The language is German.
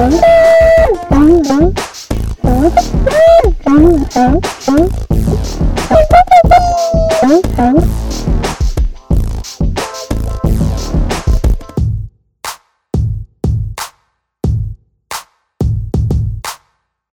Bye. Bye.